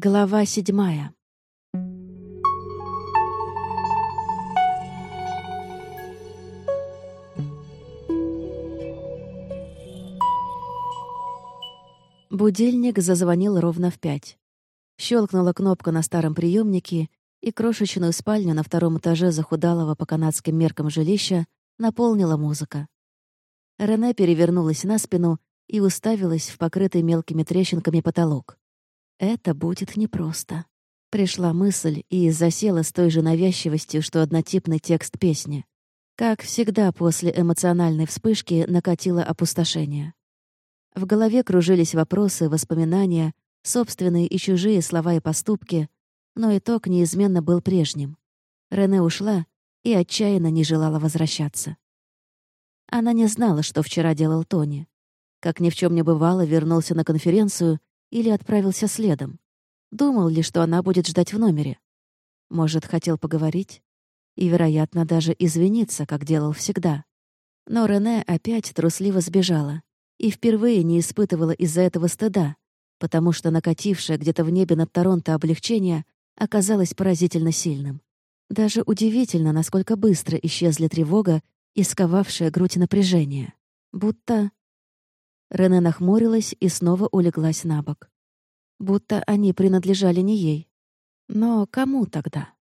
Глава седьмая. Будильник зазвонил ровно в пять. Щелкнула кнопка на старом приемнике, и крошечную спальню на втором этаже захудалого по канадским меркам жилища наполнила музыка. Рене перевернулась на спину и уставилась в покрытый мелкими трещинками потолок. Это будет непросто. Пришла мысль и засела с той же навязчивостью, что однотипный текст песни. Как всегда после эмоциональной вспышки накатило опустошение. В голове кружились вопросы, воспоминания, собственные и чужие слова и поступки, но итог неизменно был прежним. Рене ушла и отчаянно не желала возвращаться. Она не знала, что вчера делал Тони. Как ни в чем не бывало, вернулся на конференцию или отправился следом. Думал ли, что она будет ждать в номере? Может, хотел поговорить? И, вероятно, даже извиниться, как делал всегда. Но Рене опять трусливо сбежала и впервые не испытывала из-за этого стыда, потому что накатившее где-то в небе над Торонто облегчение оказалось поразительно сильным. Даже удивительно, насколько быстро исчезли тревога и сковавшая грудь напряжение. Будто... Рене нахмурилась и снова улеглась на бок. Будто они принадлежали не ей. Но кому тогда?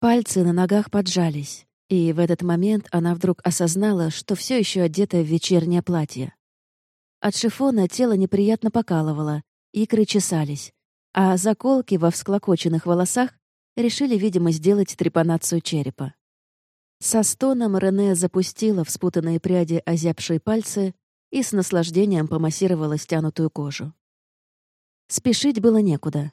Пальцы на ногах поджались, и в этот момент она вдруг осознала, что все еще одета в вечернее платье. От шифона тело неприятно покалывало, икры чесались, а заколки во всклокоченных волосах решили, видимо, сделать трепанацию черепа. Со стоном Рене запустила в спутанные пряди озябшие пальцы и с наслаждением помассировала стянутую кожу. Спешить было некуда.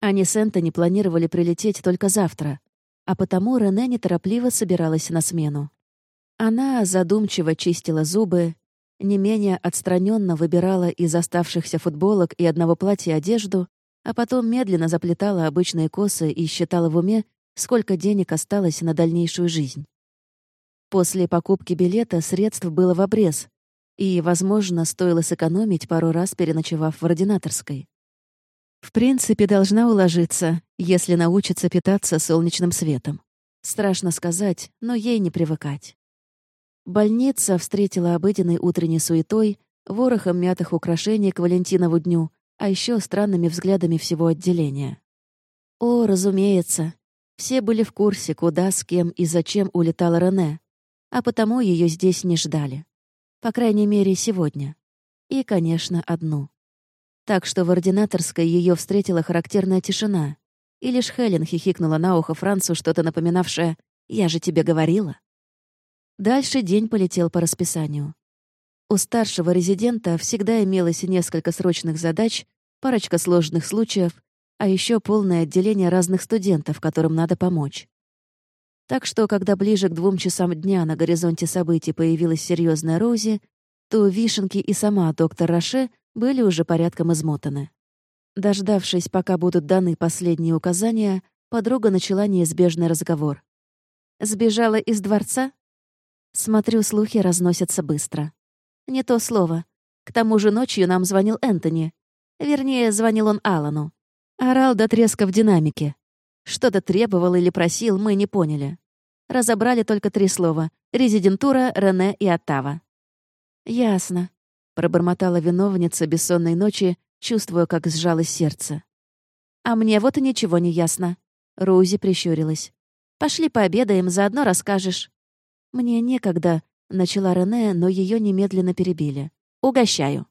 Они с Энтони планировали прилететь только завтра, а потому Рене неторопливо собиралась на смену. Она задумчиво чистила зубы, не менее отстраненно выбирала из оставшихся футболок и одного платья одежду а потом медленно заплетала обычные косы и считала в уме, сколько денег осталось на дальнейшую жизнь. После покупки билета средств было в обрез, и, возможно, стоило сэкономить пару раз, переночевав в ординаторской. В принципе, должна уложиться, если научится питаться солнечным светом. Страшно сказать, но ей не привыкать. Больница встретила обыденной утренней суетой, ворохом мятых украшений к Валентинову дню а еще странными взглядами всего отделения. О, разумеется, все были в курсе, куда, с кем и зачем улетала Рене, а потому ее здесь не ждали. По крайней мере, сегодня. И, конечно, одну. Так что в ординаторской ее встретила характерная тишина, и лишь Хелен хихикнула на ухо Францу что-то напоминавшее «Я же тебе говорила». Дальше день полетел по расписанию. У старшего резидента всегда имелось несколько срочных задач, парочка сложных случаев, а еще полное отделение разных студентов, которым надо помочь. Так что, когда ближе к двум часам дня на горизонте событий появилась серьезная Роузи, то Вишенки и сама доктор Роше были уже порядком измотаны. Дождавшись, пока будут даны последние указания, подруга начала неизбежный разговор. «Сбежала из дворца?» Смотрю, слухи разносятся быстро. Не то слово. К тому же ночью нам звонил Энтони. Вернее, звонил он Алану. Орал до треска в динамике. Что-то требовал или просил, мы не поняли. Разобрали только три слова — резидентура, Рене и Оттава. «Ясно», — пробормотала виновница бессонной ночи, чувствуя, как сжалось сердце. «А мне вот и ничего не ясно», — Роузи прищурилась. «Пошли пообедаем, заодно расскажешь». «Мне некогда», Начала Рене, но ее немедленно перебили. «Угощаю».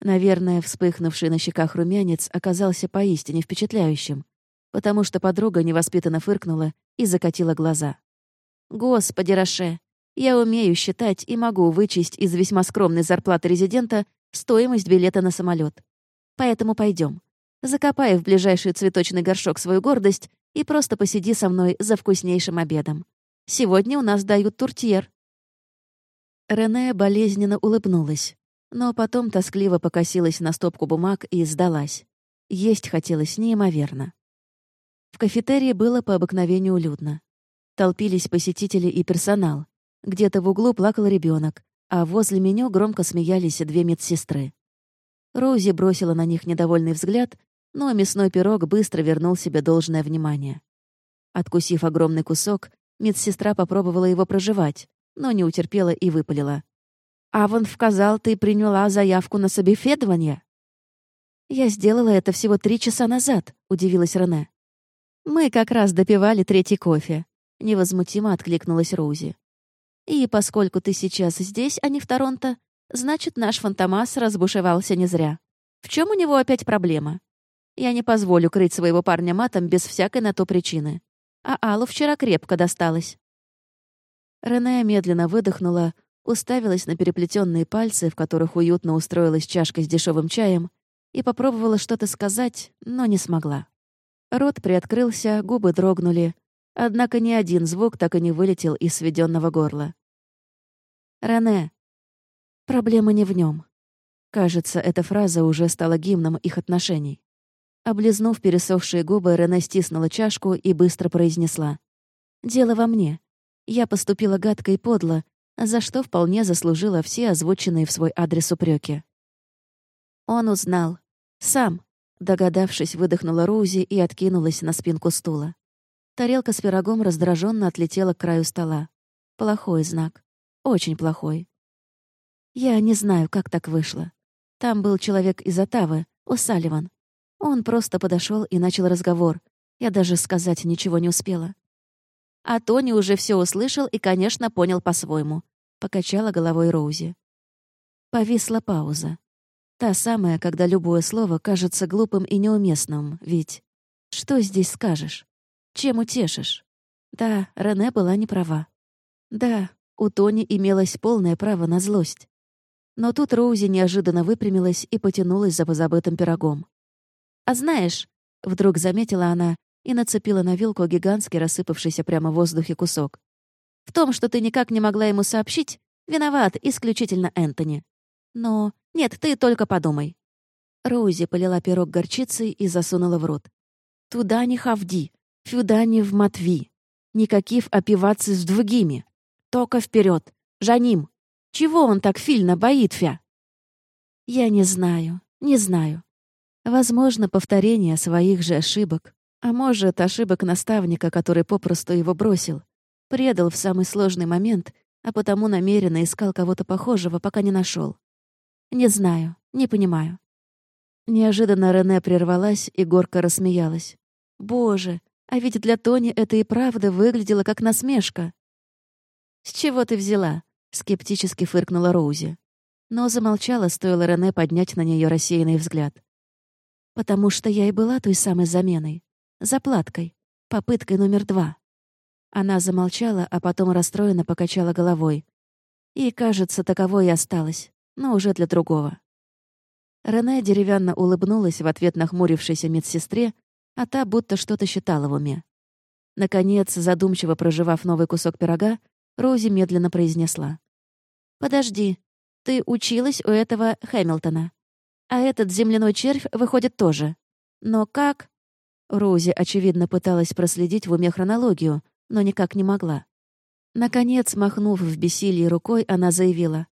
Наверное, вспыхнувший на щеках румянец оказался поистине впечатляющим, потому что подруга невоспитанно фыркнула и закатила глаза. «Господи, Роше, я умею считать и могу вычесть из весьма скромной зарплаты резидента стоимость билета на самолет. Поэтому пойдем. Закопай в ближайший цветочный горшок свою гордость и просто посиди со мной за вкуснейшим обедом. Сегодня у нас дают туртьер, Рене болезненно улыбнулась, но потом тоскливо покосилась на стопку бумаг и сдалась. Есть хотелось неимоверно. В кафетерии было по обыкновению людно. Толпились посетители и персонал. Где-то в углу плакал ребенок, а возле меню громко смеялись две медсестры. Роузи бросила на них недовольный взгляд но мясной пирог быстро вернул себе должное внимание. Откусив огромный кусок, медсестра попробовала его проживать, но не утерпела и выпалила. «Аван сказал, ты приняла заявку на собеседование?» «Я сделала это всего три часа назад», — удивилась Рене. «Мы как раз допивали третий кофе», — невозмутимо откликнулась Роузи. «И поскольку ты сейчас здесь, а не в Торонто, значит, наш Фантомас разбушевался не зря. В чем у него опять проблема? Я не позволю крыть своего парня матом без всякой на то причины. А Аллу вчера крепко досталось». Рене медленно выдохнула, уставилась на переплетенные пальцы, в которых уютно устроилась чашка с дешевым чаем, и попробовала что-то сказать, но не смогла. Рот приоткрылся, губы дрогнули, однако ни один звук так и не вылетел из сведенного горла. «Рене, проблема не в нем. Кажется, эта фраза уже стала гимном их отношений. Облизнув пересохшие губы, Рене стиснула чашку и быстро произнесла. «Дело во мне. Я поступила гадко и подло, за что вполне заслужила все озвученные в свой адрес упреки. Он узнал. Сам. Догадавшись, выдохнула Роузи и откинулась на спинку стула. Тарелка с пирогом раздраженно отлетела к краю стола. Плохой знак. Очень плохой. Я не знаю, как так вышло. Там был человек из Отавы, О'Салливан. Он просто подошел и начал разговор. Я даже сказать ничего не успела. А Тони уже все услышал и, конечно, понял по-своему. Покачала головой Роузи. Повисла пауза. Та самая, когда любое слово кажется глупым и неуместным, ведь... Что здесь скажешь? Чем утешишь? Да, Рене была не права. Да, у Тони имелось полное право на злость. Но тут Роузи неожиданно выпрямилась и потянулась за позабытым пирогом. «А знаешь...» — вдруг заметила она и нацепила на вилку гигантский рассыпавшийся прямо в воздухе кусок. «В том, что ты никак не могла ему сообщить, виноват исключительно Энтони. Но нет, ты только подумай». Роузи полила пирог горчицей и засунула в рот. «Туда не хавди, сюда не в матви. Никаких опиваться с двугими. Только вперед, Жаним. Чего он так сильно боится?» «Я не знаю, не знаю. Возможно, повторение своих же ошибок, а может, ошибок наставника, который попросту его бросил, предал в самый сложный момент, а потому намеренно искал кого-то похожего, пока не нашел. Не знаю, не понимаю. Неожиданно Рене прервалась и горько рассмеялась. «Боже, а ведь для Тони это и правда выглядело как насмешка». «С чего ты взяла?» — скептически фыркнула Роузи. Но замолчала, стоило Рене поднять на нее рассеянный взгляд. «Потому что я и была той самой заменой. Заплаткой. Попыткой номер два». Она замолчала, а потом расстроенно покачала головой. И, кажется, таковой и осталось но уже для другого. Рене деревянно улыбнулась в ответ нахмурившейся медсестре, а та будто что-то считала в уме. Наконец, задумчиво проживав новый кусок пирога, Рози медленно произнесла. «Подожди, ты училась у этого Хэмилтона. А этот земляной червь выходит тоже. Но как...» Рози, очевидно, пыталась проследить в уме хронологию, но никак не могла. Наконец, махнув в бессилии рукой, она заявила.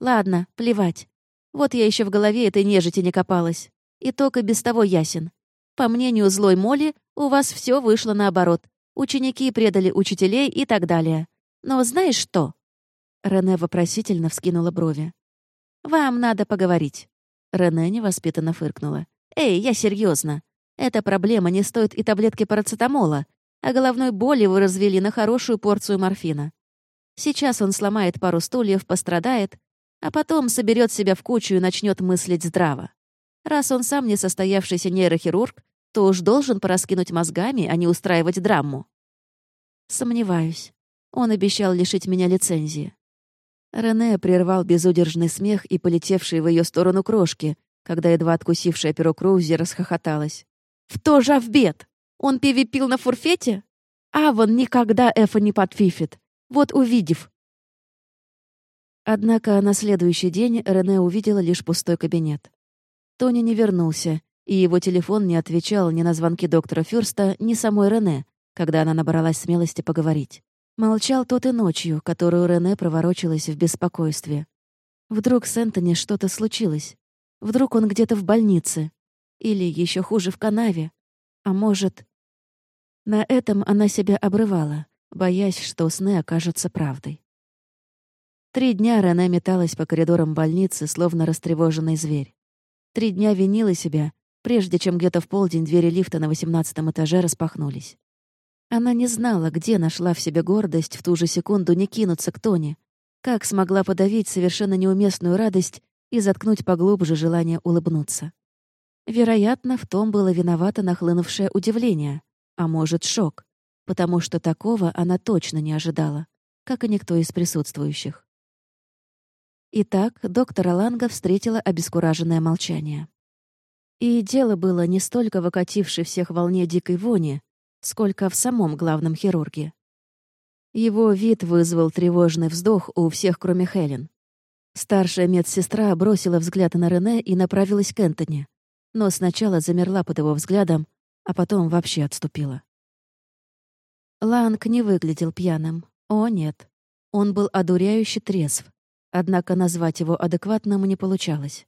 Ладно, плевать. Вот я еще в голове этой нежити не копалась. Итог и без того ясен. По мнению злой Моли, у вас все вышло наоборот. Ученики предали учителей и так далее. Но знаешь что?» Рене вопросительно вскинула брови. «Вам надо поговорить». Рене невоспитанно фыркнула. «Эй, я серьезно. Эта проблема не стоит и таблетки парацетамола, а головной боли вы развели на хорошую порцию морфина. Сейчас он сломает пару стульев, пострадает, а потом соберет себя в кучу и начнет мыслить здраво. Раз он сам не состоявшийся нейрохирург, то уж должен пораскинуть мозгами, а не устраивать драму. Сомневаюсь. Он обещал лишить меня лицензии. Рене прервал безудержный смех и полетевшие в ее сторону крошки, когда едва откусившая перо Кроузи расхохоталась. «В то же в бед! Он пиви пил на фурфете? Аван никогда Эфа не подфифит. Вот увидев, Однако на следующий день Рене увидела лишь пустой кабинет. Тони не вернулся, и его телефон не отвечал ни на звонки доктора Фюрста, ни самой Рене, когда она набралась смелости поговорить. Молчал тот и ночью, которую Рене проворочилась в беспокойстве. Вдруг с Энтони что-то случилось. Вдруг он где-то в больнице. Или еще хуже в канаве. А может... На этом она себя обрывала, боясь, что сны окажутся правдой. Три дня Рене металась по коридорам больницы, словно растревоженный зверь. Три дня винила себя, прежде чем где-то в полдень двери лифта на восемнадцатом этаже распахнулись. Она не знала, где нашла в себе гордость в ту же секунду не кинуться к Тони, как смогла подавить совершенно неуместную радость и заткнуть поглубже желание улыбнуться. Вероятно, в том было виновато нахлынувшее удивление, а может, шок, потому что такого она точно не ожидала, как и никто из присутствующих. Итак, доктора Ланга встретила обескураженное молчание. И дело было не столько в окатившей всех волне дикой вони, сколько в самом главном хирурге. Его вид вызвал тревожный вздох у всех, кроме Хелен. Старшая медсестра бросила взгляд на Рене и направилась к Энтони, но сначала замерла под его взглядом, а потом вообще отступила. Ланг не выглядел пьяным. О, нет. Он был одуряюще трезв. Однако назвать его адекватным не получалось.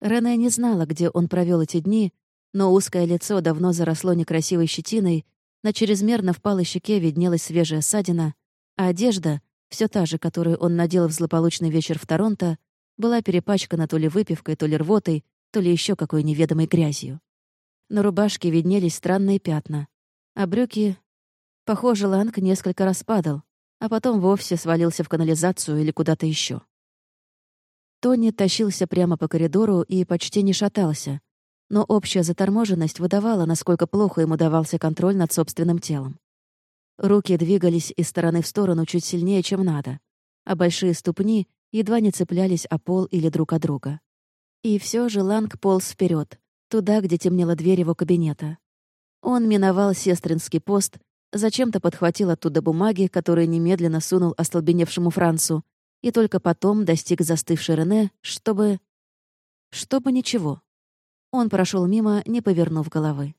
Рене не знала, где он провел эти дни, но узкое лицо давно заросло некрасивой щетиной, на чрезмерно впалой щеке виднелась свежая ссадина, а одежда, все та же, которую он надел в злополучный вечер в Торонто, была перепачкана то ли выпивкой, то ли рвотой, то ли еще какой неведомой грязью. На рубашке виднелись странные пятна, а брюки... Похоже, Ланг несколько раз падал, а потом вовсе свалился в канализацию или куда-то еще. Тони тащился прямо по коридору и почти не шатался, но общая заторможенность выдавала, насколько плохо ему давался контроль над собственным телом. Руки двигались из стороны в сторону чуть сильнее, чем надо, а большие ступни едва не цеплялись о пол или друг о друга. И все же Ланг полз вперед, туда, где темнела дверь его кабинета. Он миновал сестринский пост, зачем-то подхватил оттуда бумаги, которые немедленно сунул остолбеневшему Францу, и только потом достиг застывшей Рене, чтобы... Чтобы ничего. Он прошел мимо, не повернув головы.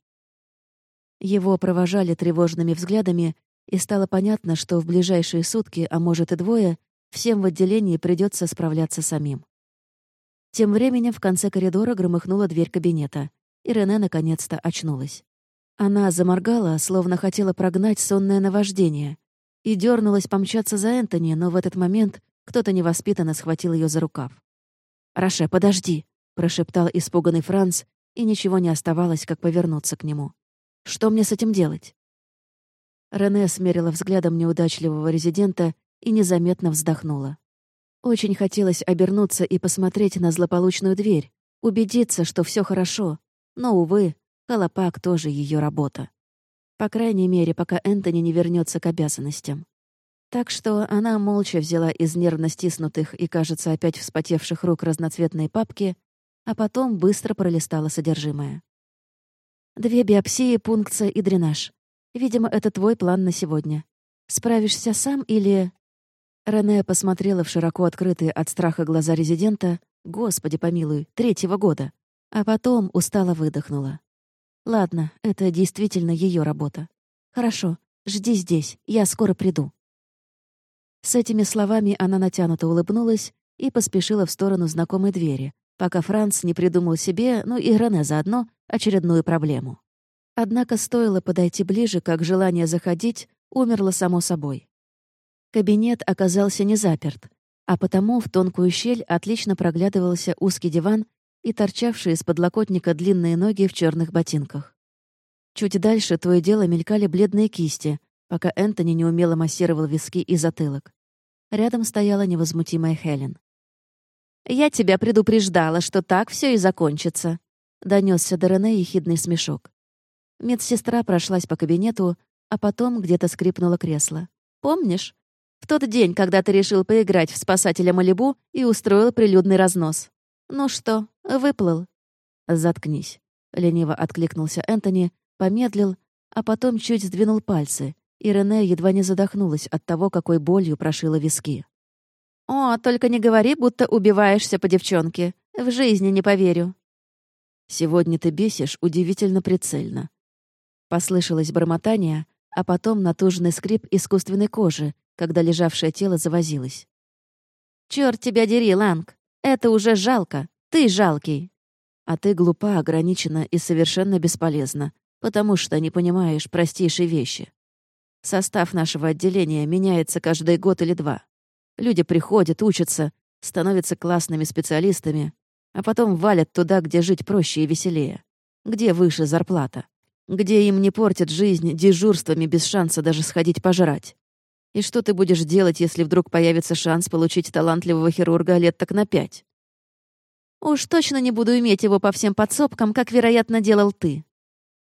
Его провожали тревожными взглядами, и стало понятно, что в ближайшие сутки, а может и двое, всем в отделении придется справляться самим. Тем временем в конце коридора громыхнула дверь кабинета, и Рене наконец-то очнулась. Она заморгала, словно хотела прогнать сонное наваждение, и дернулась помчаться за Энтони, но в этот момент кто-то невоспитанно схватил ее за рукав. «Роше, подожди!» — прошептал испуганный Франц, и ничего не оставалось, как повернуться к нему. «Что мне с этим делать?» Рене смерила взглядом неудачливого резидента и незаметно вздохнула. Очень хотелось обернуться и посмотреть на злополучную дверь, убедиться, что все хорошо, но, увы, колопак тоже ее работа. По крайней мере, пока Энтони не вернется к обязанностям. Так что она молча взяла из нервно стиснутых и, кажется, опять вспотевших рук разноцветные папки, а потом быстро пролистала содержимое. «Две биопсии, пункция и дренаж. Видимо, это твой план на сегодня. Справишься сам или...» Рене посмотрела в широко открытые от страха глаза резидента, господи помилуй, третьего года, а потом устало выдохнула. «Ладно, это действительно ее работа. Хорошо, жди здесь, я скоро приду». С этими словами она натянуто улыбнулась и поспешила в сторону знакомой двери, пока Франц не придумал себе, ну и Рене заодно, очередную проблему. Однако стоило подойти ближе, как желание заходить умерло само собой. Кабинет оказался не заперт, а потому в тонкую щель отлично проглядывался узкий диван и торчавшие из подлокотника длинные ноги в черных ботинках. Чуть дальше то и дело мелькали бледные кисти, пока Энтони неумело массировал виски и затылок. Рядом стояла невозмутимая Хелен. «Я тебя предупреждала, что так все и закончится», — донесся до Рене ехидный смешок. Медсестра прошлась по кабинету, а потом где-то скрипнуло кресло. «Помнишь? В тот день, когда ты решил поиграть в спасателя Малибу и устроил прилюдный разнос. Ну что, выплыл?» «Заткнись», — лениво откликнулся Энтони, помедлил, а потом чуть сдвинул пальцы, и Рене едва не задохнулась от того, какой болью прошила виски. «О, только не говори, будто убиваешься по девчонке. В жизни не поверю». «Сегодня ты бесишь удивительно прицельно». Послышалось бормотание, а потом натужный скрип искусственной кожи, когда лежавшее тело завозилось. «Чёрт тебя дери, Ланг! Это уже жалко! Ты жалкий!» А ты глупа, ограничена и совершенно бесполезна, потому что не понимаешь простейшие вещи. Состав нашего отделения меняется каждый год или два. Люди приходят, учатся, становятся классными специалистами, а потом валят туда, где жить проще и веселее, где выше зарплата, где им не портят жизнь дежурствами без шанса даже сходить пожрать. И что ты будешь делать, если вдруг появится шанс получить талантливого хирурга лет так на пять? Уж точно не буду иметь его по всем подсобкам, как, вероятно, делал ты.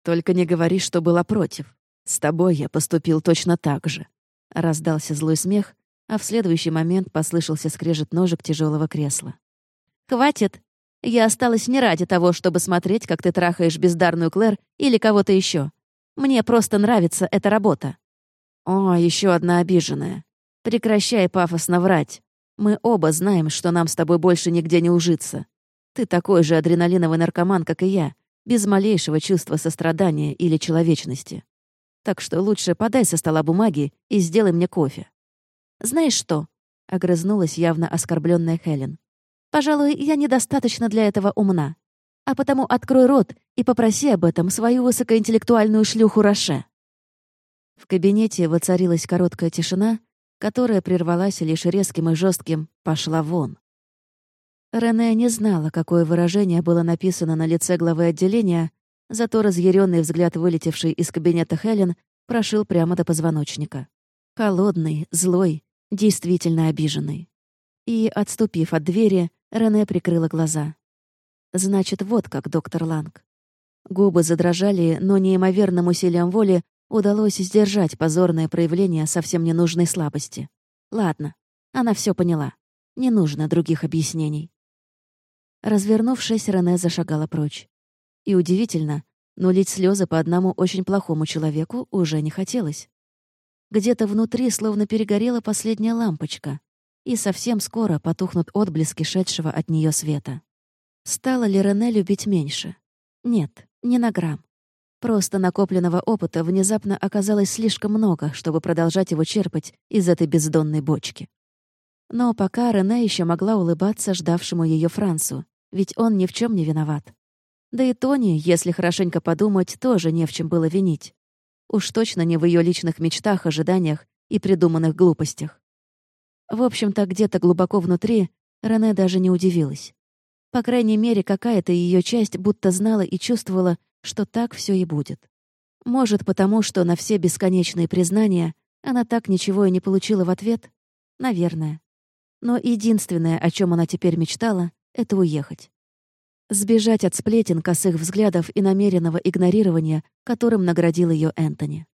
Только не говори, что была против. С тобой я поступил точно так же. Раздался злой смех, а в следующий момент послышался скрежет ножек тяжелого кресла. «Хватит! Я осталась не ради того, чтобы смотреть, как ты трахаешь бездарную Клэр или кого-то еще. Мне просто нравится эта работа». «О, еще одна обиженная. Прекращай пафосно врать. Мы оба знаем, что нам с тобой больше нигде не ужиться. Ты такой же адреналиновый наркоман, как и я, без малейшего чувства сострадания или человечности. Так что лучше подай со стола бумаги и сделай мне кофе. Знаешь что? Огрызнулась явно оскорбленная Хелен. Пожалуй, я недостаточно для этого умна. А потому открой рот и попроси об этом свою высокоинтеллектуальную шлюху Роше. В кабинете воцарилась короткая тишина, которая прервалась лишь резким и жестким «пошла вон». Рене не знала, какое выражение было написано на лице главы отделения, зато разъяренный взгляд, вылетевший из кабинета Хелен, прошил прямо до позвоночника. Холодный, злой, действительно обиженный. И, отступив от двери, Рене прикрыла глаза. Значит, вот как доктор Ланг. Губы задрожали, но неимоверным усилием воли удалось сдержать позорное проявление совсем ненужной слабости. Ладно, она все поняла. Не нужно других объяснений. Развернувшись, Рене зашагала прочь. И удивительно, но лить слезы по одному очень плохому человеку уже не хотелось. Где-то внутри словно перегорела последняя лампочка, и совсем скоро потухнут отблески шедшего от нее света. Стало ли Рене любить меньше? Нет, не на грамм. Просто накопленного опыта внезапно оказалось слишком много, чтобы продолжать его черпать из этой бездонной бочки. Но пока Рене еще могла улыбаться ждавшему ее Францу, ведь он ни в чем не виноват. Да и Тони, если хорошенько подумать, тоже не в чем было винить. Уж точно не в ее личных мечтах, ожиданиях и придуманных глупостях. В общем-то, где-то глубоко внутри Рене даже не удивилась. По крайней мере, какая-то ее часть будто знала и чувствовала, что так все и будет. Может, потому что на все бесконечные признания она так ничего и не получила в ответ? Наверное. Но единственное, о чем она теперь мечтала, — это уехать. Сбежать от сплетен, косых взглядов и намеренного игнорирования, которым наградил ее Энтони.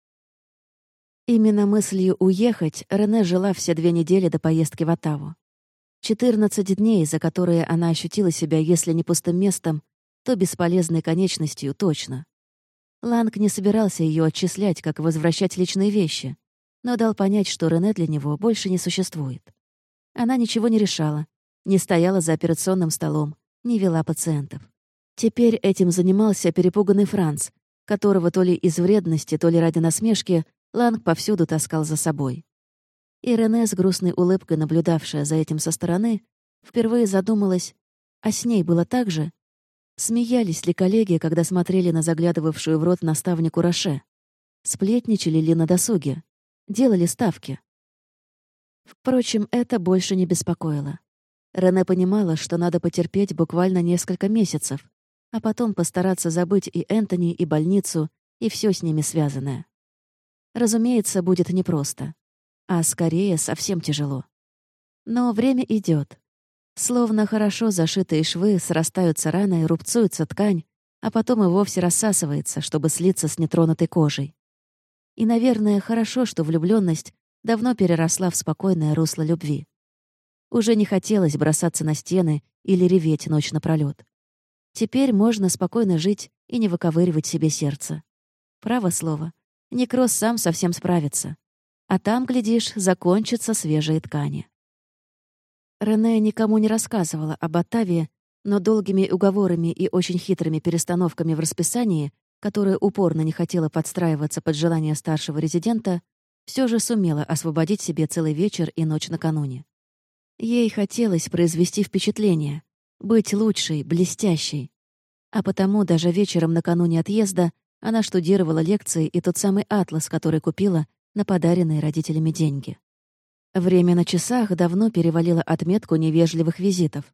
Именно мыслью уехать Рене жила все две недели до поездки в Оттаву. 14 дней, за которые она ощутила себя, если не пустым местом, то бесполезной конечностью точно. Ланг не собирался ее отчислять, как возвращать личные вещи, но дал понять, что Рене для него больше не существует. Она ничего не решала, не стояла за операционным столом, не вела пациентов. Теперь этим занимался перепуганный Франц, которого то ли из вредности, то ли ради насмешки Ланг повсюду таскал за собой. И Рене, с грустной улыбкой наблюдавшая за этим со стороны, впервые задумалась, а с ней было так же? Смеялись ли коллеги, когда смотрели на заглядывавшую в рот наставнику Роше? Сплетничали ли на досуге? Делали ставки? Впрочем, это больше не беспокоило. Рене понимала, что надо потерпеть буквально несколько месяцев, а потом постараться забыть и Энтони, и больницу, и все с ними связанное. Разумеется, будет непросто. А скорее, совсем тяжело. Но время идет. Словно хорошо зашитые швы срастаются раной, рубцуется ткань, а потом и вовсе рассасывается, чтобы слиться с нетронутой кожей. И, наверное, хорошо, что влюбленность давно переросла в спокойное русло любви. Уже не хотелось бросаться на стены или реветь ночь напролёт. Теперь можно спокойно жить и не выковыривать себе сердце. Право слово. Некроз сам совсем справится. А там, глядишь, закончатся свежие ткани. Рене никому не рассказывала об Оттаве, но долгими уговорами и очень хитрыми перестановками в расписании, которое упорно не хотела подстраиваться под желание старшего резидента, все же сумела освободить себе целый вечер и ночь накануне. Ей хотелось произвести впечатление, быть лучшей, блестящей. А потому даже вечером накануне отъезда она штудировала лекции и тот самый атлас, который купила на подаренные родителями деньги. Время на часах давно перевалило отметку невежливых визитов,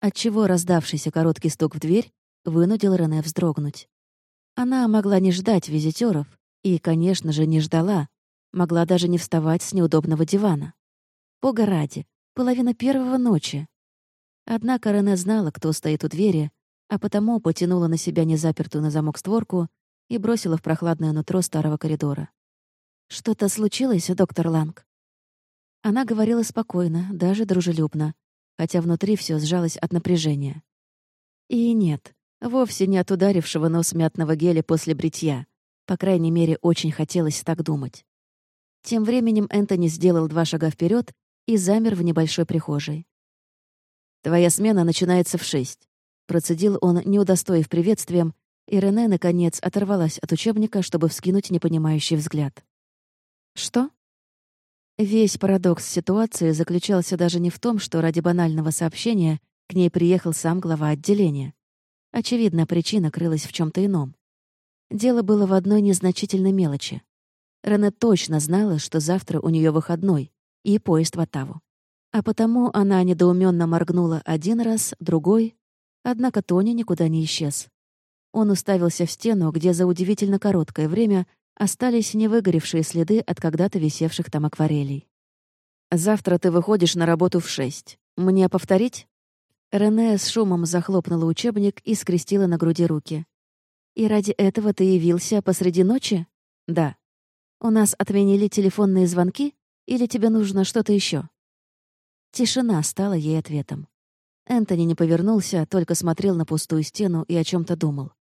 отчего раздавшийся короткий стук в дверь вынудил Рене вздрогнуть. Она могла не ждать визитеров и, конечно же, не ждала, могла даже не вставать с неудобного дивана. Бога ради, половина первого ночи. Однако Рене знала, кто стоит у двери, а потому потянула на себя незапертую на замок створку и бросила в прохладное нутро старого коридора. «Что-то случилось, доктор Ланг?» Она говорила спокойно, даже дружелюбно, хотя внутри все сжалось от напряжения. И нет, вовсе не от ударившего нос мятного геля после бритья. По крайней мере, очень хотелось так думать. Тем временем Энтони сделал два шага вперед и замер в небольшой прихожей. «Твоя смена начинается в шесть. Процедил он, не удостоив приветствием, и Рене, наконец, оторвалась от учебника, чтобы вскинуть непонимающий взгляд. «Что?» Весь парадокс ситуации заключался даже не в том, что ради банального сообщения к ней приехал сам глава отделения. Очевидно, причина крылась в чем то ином. Дело было в одной незначительной мелочи. Рене точно знала, что завтра у нее выходной и поезд в Оттаву. А потому она недоуменно моргнула один раз, другой, Однако Тони никуда не исчез. Он уставился в стену, где за удивительно короткое время остались невыгоревшие следы от когда-то висевших там акварелей. «Завтра ты выходишь на работу в шесть. Мне повторить?» Рене с шумом захлопнула учебник и скрестила на груди руки. «И ради этого ты явился посреди ночи?» «Да». «У нас отменили телефонные звонки? Или тебе нужно что-то еще? Тишина стала ей ответом. Энтони не повернулся, только смотрел на пустую стену и о чем то думал.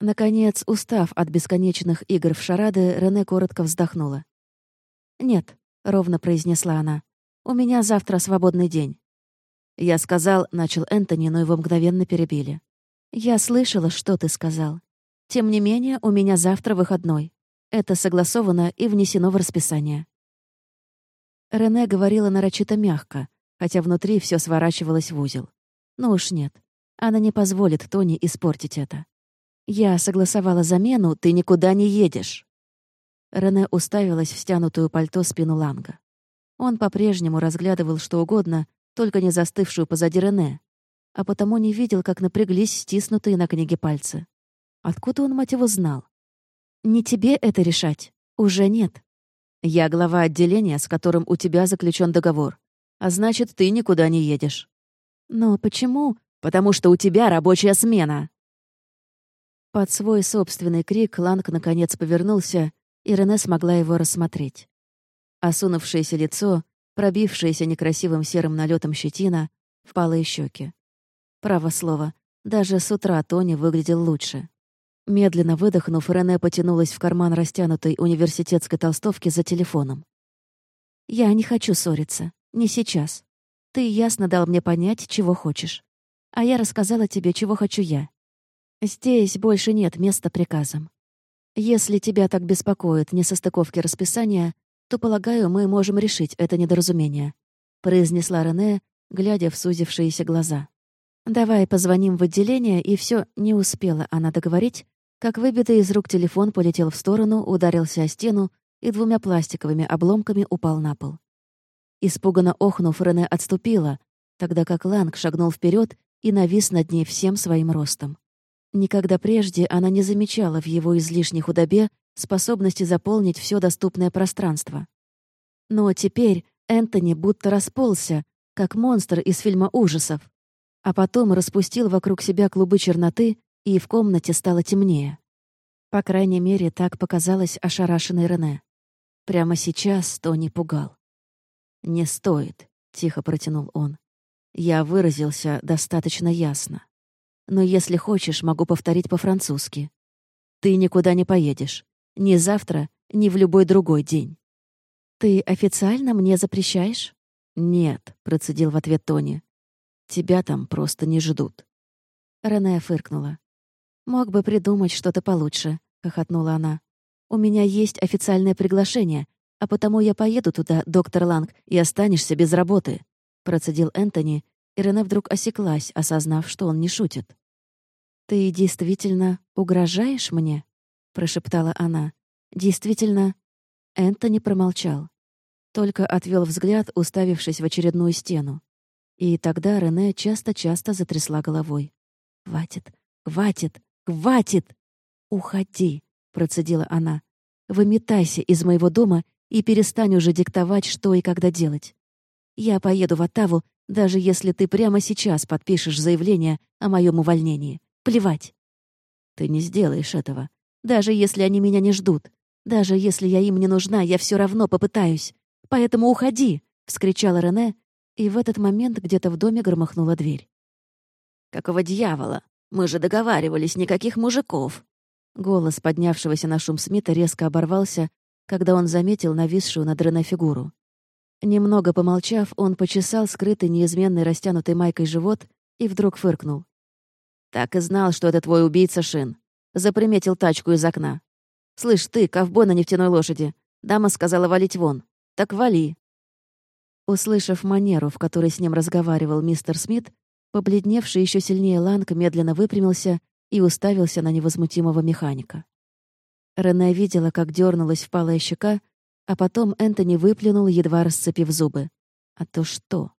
Наконец, устав от бесконечных игр в шарады, Рене коротко вздохнула. «Нет», — ровно произнесла она, — «у меня завтра свободный день». «Я сказал», — начал Энтони, но его мгновенно перебили. «Я слышала, что ты сказал. Тем не менее, у меня завтра выходной. Это согласовано и внесено в расписание». Рене говорила нарочито мягко, хотя внутри все сворачивалось в узел. Ну уж нет. Она не позволит Тони испортить это. «Я согласовала замену, ты никуда не едешь». Рене уставилась в стянутую пальто спину Ланга. Он по-прежнему разглядывал что угодно, только не застывшую позади Рене, а потому не видел, как напряглись стиснутые на книге пальцы. Откуда он, мать его, знал? «Не тебе это решать. Уже нет. Я глава отделения, с которым у тебя заключен договор. А значит, ты никуда не едешь. Но почему? Потому что у тебя рабочая смена. Под свой собственный крик Ланг наконец повернулся, и Рене смогла его рассмотреть. Осунувшееся лицо, пробившееся некрасивым серым налетом щетина, впалые щеки. Право слово, даже с утра Тони выглядел лучше. Медленно выдохнув, Рене потянулась в карман растянутой университетской толстовки за телефоном. «Я не хочу ссориться. Не сейчас. Ты ясно дал мне понять, чего хочешь. А я рассказала тебе, чего хочу я. Здесь больше нет места приказам. Если тебя так беспокоит несостыковки расписания, то, полагаю, мы можем решить это недоразумение», — произнесла Рене, глядя в сузившиеся глаза. «Давай позвоним в отделение», и все не успела она договорить, как выбитый из рук телефон полетел в сторону, ударился о стену и двумя пластиковыми обломками упал на пол. Испуганно охнув, Рене отступила, тогда как Ланг шагнул вперед и навис над ней всем своим ростом. Никогда прежде она не замечала в его излишней худобе способности заполнить все доступное пространство. Но теперь Энтони будто расползся, как монстр из фильма ужасов, а потом распустил вокруг себя клубы черноты, и в комнате стало темнее. По крайней мере, так показалось ошарашенной Рене. Прямо сейчас Тони пугал. «Не стоит», — тихо протянул он. «Я выразился достаточно ясно. Но если хочешь, могу повторить по-французски. Ты никуда не поедешь. Ни завтра, ни в любой другой день». «Ты официально мне запрещаешь?» «Нет», — процедил в ответ Тони. «Тебя там просто не ждут». Рене фыркнула. «Мог бы придумать что-то получше», — хохотнула она. «У меня есть официальное приглашение, а потому я поеду туда, доктор Ланг, и останешься без работы», — процедил Энтони, и Рене вдруг осеклась, осознав, что он не шутит. «Ты действительно угрожаешь мне?» — прошептала она. «Действительно...» Энтони промолчал. Только отвел взгляд, уставившись в очередную стену. И тогда Рене часто-часто затрясла головой. «Хватит, хватит, хватит! Уходи!» — процедила она. «Выметайся из моего дома и перестань уже диктовать, что и когда делать. Я поеду в Оттаву, даже если ты прямо сейчас подпишешь заявление о моем увольнении. Плевать. Ты не сделаешь этого. Даже если они меня не ждут. Даже если я им не нужна, я все равно попытаюсь. Поэтому уходи!» — вскричала Рене, и в этот момент где-то в доме громыхнула дверь. «Какого дьявола? Мы же договаривались, никаких мужиков!» Голос поднявшегося на шум Смита резко оборвался, когда он заметил нависшую над фигуру. Немного помолчав, он почесал скрытый неизменной растянутой майкой живот и вдруг фыркнул. «Так и знал, что это твой убийца Шин. Заприметил тачку из окна. Слышь, ты, ковбой на нефтяной лошади. Дама сказала валить вон. Так вали». Услышав манеру, в которой с ним разговаривал мистер Смит, побледневший еще сильнее Ланг медленно выпрямился и уставился на невозмутимого механика. Рене видела, как дернулась впалая щека, а потом Энтони выплюнул, едва расцепив зубы. А то что?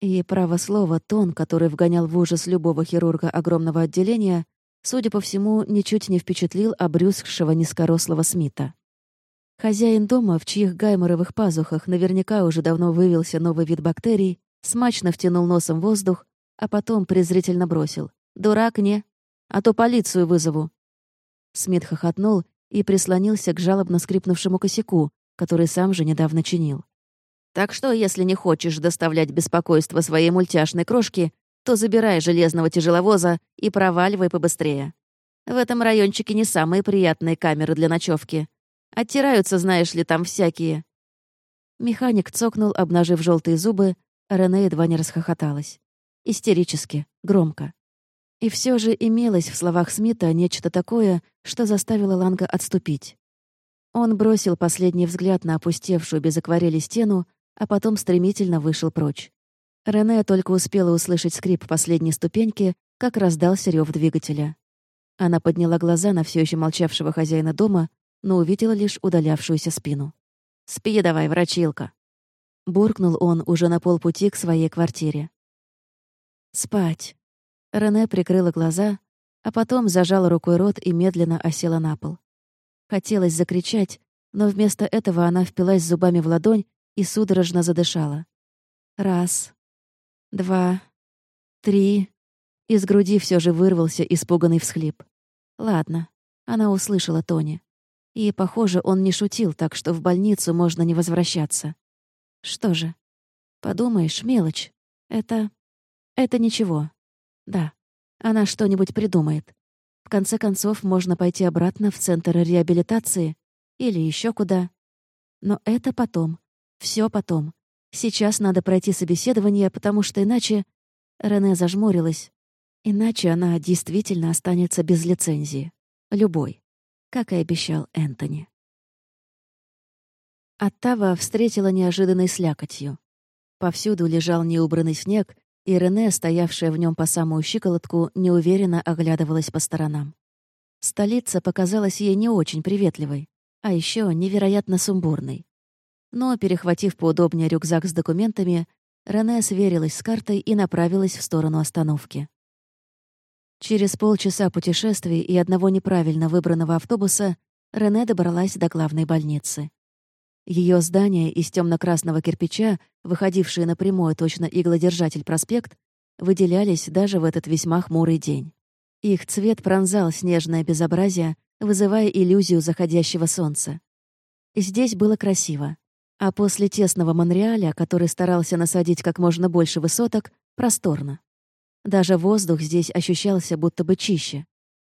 И, право слово, тон, который вгонял в ужас любого хирурга огромного отделения, судя по всему, ничуть не впечатлил обрюзгшего низкорослого Смита. Хозяин дома, в чьих гайморовых пазухах наверняка уже давно вывелся новый вид бактерий, смачно втянул носом воздух, а потом презрительно бросил. «Дурак, не? А то полицию вызову. Смит хохотнул и прислонился к жалобно скрипнувшему косяку, который сам же недавно чинил. «Так что, если не хочешь доставлять беспокойство своей мультяшной крошке, то забирай железного тяжеловоза и проваливай побыстрее. В этом райончике не самые приятные камеры для ночевки. Оттираются, знаешь ли, там всякие». Механик цокнул, обнажив желтые зубы, Рене едва не расхохоталась. Истерически, громко. И все же имелось в словах Смита нечто такое, что заставило Ланга отступить. Он бросил последний взгляд на опустевшую без акварели стену, а потом стремительно вышел прочь. Рене только успела услышать скрип последней ступеньки, как раздался рев двигателя. Она подняла глаза на все еще молчавшего хозяина дома, но увидела лишь удалявшуюся спину. «Спи давай, врачилка!» Буркнул он уже на полпути к своей квартире. «Спать!» Рене прикрыла глаза, а потом зажала рукой рот и медленно осела на пол. Хотелось закричать, но вместо этого она впилась зубами в ладонь и судорожно задышала. Раз, два, три. Из груди все же вырвался испуганный всхлип. Ладно, она услышала Тони. И, похоже, он не шутил, так что в больницу можно не возвращаться. Что же? Подумаешь, мелочь. Это... это ничего. Да, она что-нибудь придумает. В конце концов, можно пойти обратно в центр реабилитации или еще куда. Но это потом. Все потом. Сейчас надо пройти собеседование, потому что иначе... Рене зажмурилась. Иначе она действительно останется без лицензии. Любой. Как и обещал Энтони. Оттава встретила неожиданной слякотью. Повсюду лежал неубранный снег, и Рене, стоявшая в нем по самую щиколотку, неуверенно оглядывалась по сторонам. Столица показалась ей не очень приветливой, а еще невероятно сумбурной. Но, перехватив поудобнее рюкзак с документами, Рене сверилась с картой и направилась в сторону остановки. Через полчаса путешествий и одного неправильно выбранного автобуса Рене добралась до главной больницы. Ее здание из темно-красного кирпича, выходившие на прямой точно иглодержатель проспект, выделялись даже в этот весьма хмурый день. Их цвет пронзал снежное безобразие, вызывая иллюзию заходящего солнца. Здесь было красиво. А после тесного Монреаля, который старался насадить как можно больше высоток, просторно. Даже воздух здесь ощущался будто бы чище.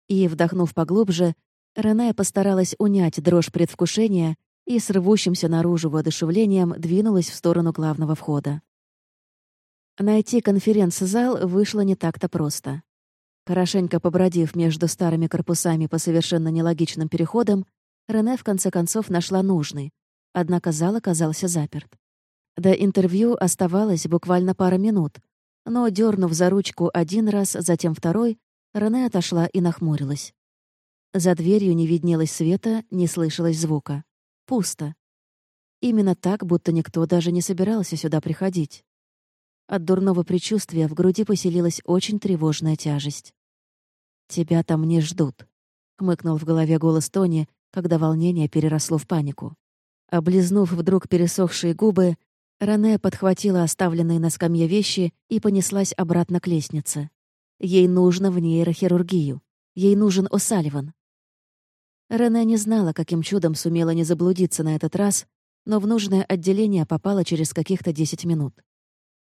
И, вдохнув поглубже, Рене постаралась унять дрожь предвкушения и с рвущимся наружу воодушевлением двинулась в сторону главного входа. Найти конференц-зал вышло не так-то просто. Хорошенько побродив между старыми корпусами по совершенно нелогичным переходам, Рене в конце концов нашла нужный, однако зал оказался заперт. До интервью оставалось буквально пара минут, но, дернув за ручку один раз, затем второй, Рене отошла и нахмурилась. За дверью не виднелось света, не слышалось звука. Пусто. Именно так, будто никто даже не собирался сюда приходить. От дурного предчувствия в груди поселилась очень тревожная тяжесть. «Тебя там не ждут», — хмыкнул в голове голос Тони, когда волнение переросло в панику. Облизнув вдруг пересохшие губы, Рене подхватила оставленные на скамье вещи и понеслась обратно к лестнице. Ей нужно в нейрохирургию. Ей нужен О'Салливан. Рене не знала, каким чудом сумела не заблудиться на этот раз, но в нужное отделение попала через каких-то 10 минут.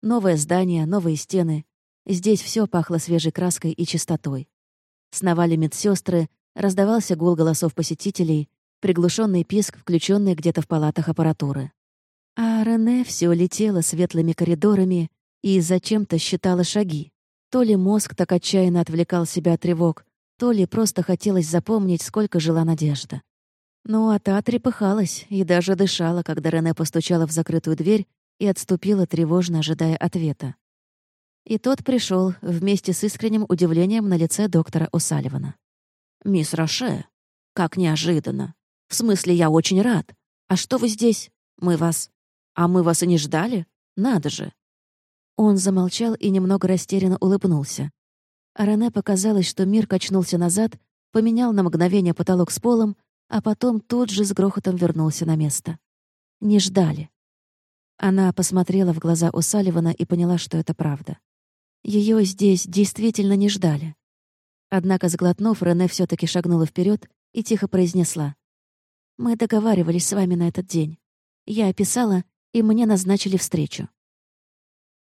Новое здание, новые стены. Здесь все пахло свежей краской и чистотой. Сновали медсестры, раздавался гул голосов посетителей, приглушенный писк, включенный где-то в палатах аппаратуры. А Рене все летела светлыми коридорами и зачем-то считала шаги. То ли мозг так отчаянно отвлекал себя от тревог, то ли просто хотелось запомнить, сколько жила Надежда. Ну, а та трепыхалась и даже дышала, когда Рене постучала в закрытую дверь и отступила, тревожно ожидая ответа. И тот пришел вместе с искренним удивлением на лице доктора О'Салливана. «Мисс Роше, как неожиданно. В смысле, я очень рад. А что вы здесь? Мы вас... А мы вас и не ждали? Надо же!» Он замолчал и немного растерянно улыбнулся. Рене показалось, что мир качнулся назад, поменял на мгновение потолок с полом, а потом тут же с грохотом вернулся на место. Не ждали. Она посмотрела в глаза О'Салливана и поняла, что это правда. Ее здесь действительно не ждали. Однако, сглотнув, Рене все таки шагнула вперед и тихо произнесла. «Мы договаривались с вами на этот день. Я описала, и мне назначили встречу».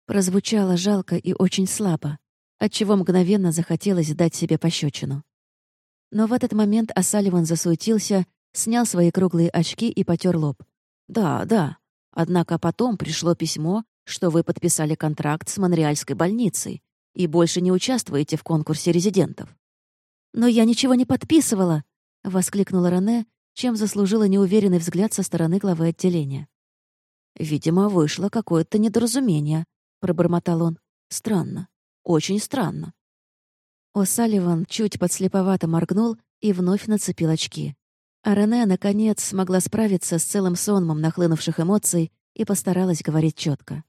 Прозвучало жалко и очень слабо, отчего мгновенно захотелось дать себе пощечину. Но в этот момент Асаливан засуетился, снял свои круглые очки и потер лоб. «Да, да, Однако потом пришло письмо, что вы подписали контракт с Монреальской больницей и больше не участвуете в конкурсе резидентов. «Но я ничего не подписывала!» — воскликнула Рене, чем заслужила неуверенный взгляд со стороны главы отделения. «Видимо, вышло какое-то недоразумение», — пробормотал он. «Странно. Очень странно». О'Салливан чуть подслеповато моргнул и вновь нацепил очки. А Рене, наконец, смогла справиться с целым сонмом нахлынувших эмоций и постаралась говорить четко.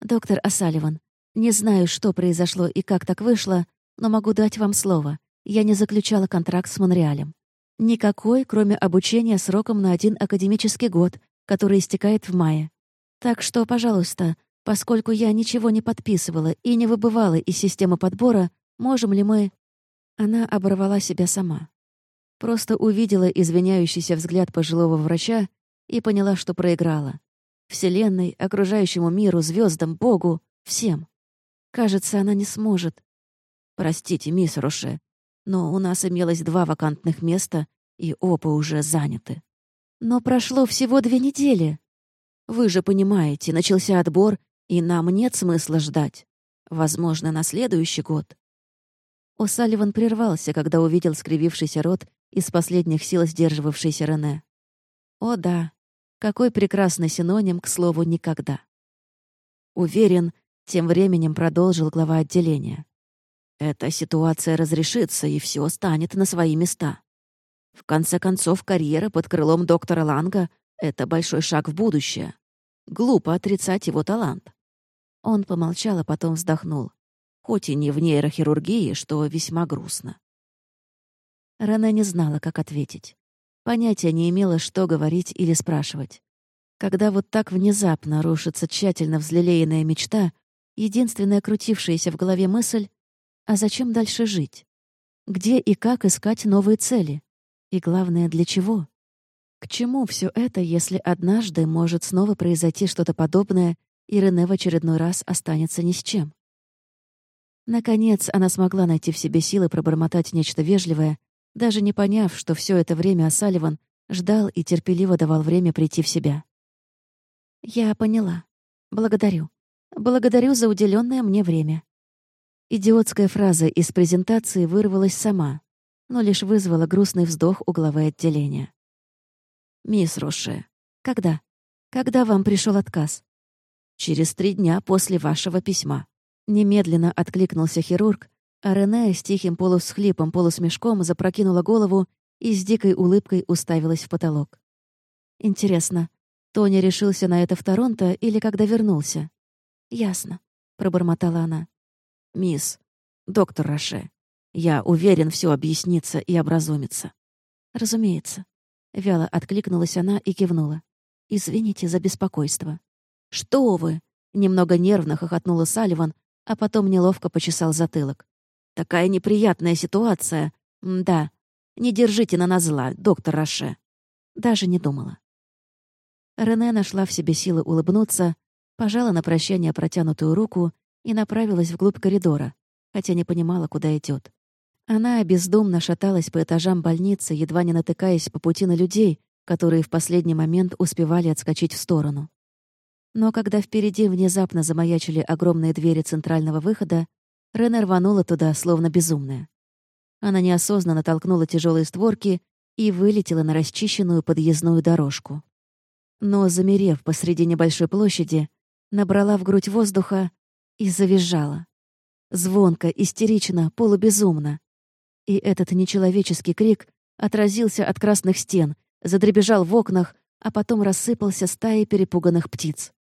«Доктор Асаливан, не знаю, что произошло и как так вышло, но могу дать вам слово. Я не заключала контракт с Монреалем. Никакой, кроме обучения сроком на один академический год, который истекает в мае. Так что, пожалуйста, поскольку я ничего не подписывала и не выбывала из системы подбора, можем ли мы...» Она оборвала себя сама. Просто увидела извиняющийся взгляд пожилого врача и поняла, что проиграла. Вселенной, окружающему миру, звездам, Богу, всем. Кажется, она не сможет. Простите, мисс Роше, но у нас имелось два вакантных места, и оба уже заняты. Но прошло всего две недели. Вы же понимаете, начался отбор, и нам нет смысла ждать. Возможно, на следующий год. О'Салливан прервался, когда увидел скривившийся рот из последних сил сдерживавшийся Рене. О да, какой прекрасный синоним к слову «никогда». Уверен, тем временем продолжил глава отделения. Эта ситуация разрешится, и все станет на свои места. В конце концов, карьера под крылом доктора Ланга — это большой шаг в будущее. Глупо отрицать его талант. Он помолчал, а потом вздохнул. Хоть и не в нейрохирургии, что весьма грустно. Рене не знала, как ответить. Понятия не имела, что говорить или спрашивать. Когда вот так внезапно рушится тщательно взлелеянная мечта, единственная крутившаяся в голове мысль — а зачем дальше жить? Где и как искать новые цели? И главное, для чего? К чему все это, если однажды может снова произойти что-то подобное, и Рене в очередной раз останется ни с чем? Наконец, она смогла найти в себе силы пробормотать нечто вежливое, даже не поняв, что все это время Асаливан ждал и терпеливо давал время прийти в себя. «Я поняла. Благодарю. Благодарю за уделенное мне время». Идиотская фраза из презентации вырвалась сама, но лишь вызвала грустный вздох у главы отделения. «Мисс Роше, когда? Когда вам пришел отказ?» «Через три дня после вашего письма». Немедленно откликнулся хирург, А Рене с тихим полусхлипом, полусмешком запрокинула голову и с дикой улыбкой уставилась в потолок. Интересно, Тони решился на это в Торонто или когда вернулся? «Ясно», — пробормотала она. «Мисс, доктор Роше, я уверен, все объяснится и образумится». «Разумеется». Вяло откликнулась она и кивнула. «Извините за беспокойство». «Что вы?» — немного нервно хохотнула Салливан, а потом неловко почесал затылок. «Такая неприятная ситуация. да. Не держите на нас зла, доктор Роше». Даже не думала. Рене нашла в себе силы улыбнуться, пожала на прощание протянутую руку и направилась вглубь коридора, хотя не понимала, куда идет. Она бездумно шаталась по этажам больницы, едва не натыкаясь по пути на людей, которые в последний момент успевали отскочить в сторону. Но когда впереди внезапно замаячили огромные двери центрального выхода, Рене рванула туда, словно безумная. Она неосознанно толкнула тяжелые створки и вылетела на расчищенную подъездную дорожку. Но, замерев посреди небольшой площади, набрала в грудь воздуха и завизжала. Звонко, истерично, полубезумно. И этот нечеловеческий крик отразился от красных стен, задребежал в окнах, а потом рассыпался стаей перепуганных птиц.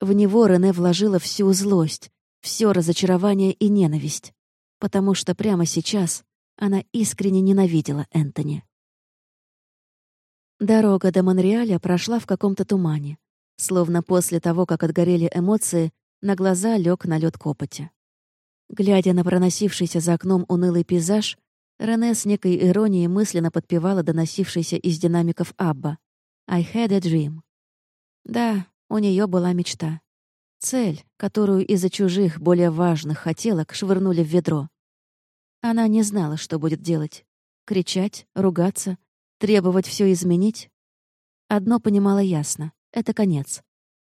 В него Рене вложила всю злость, все разочарование и ненависть, потому что прямо сейчас она искренне ненавидела Энтони. Дорога до Монреаля прошла в каком-то тумане. Словно после того, как отгорели эмоции, на глаза лег налет копоти. Глядя на проносившийся за окном унылый пейзаж, Рене с некой иронией мысленно подпевала доносившийся из динамиков Абба «I had a dream». Да, у нее была мечта. Цель, которую из-за чужих, более важных хотелок швырнули в ведро. Она не знала, что будет делать. Кричать, ругаться, требовать все изменить. Одно понимала ясно. Это конец.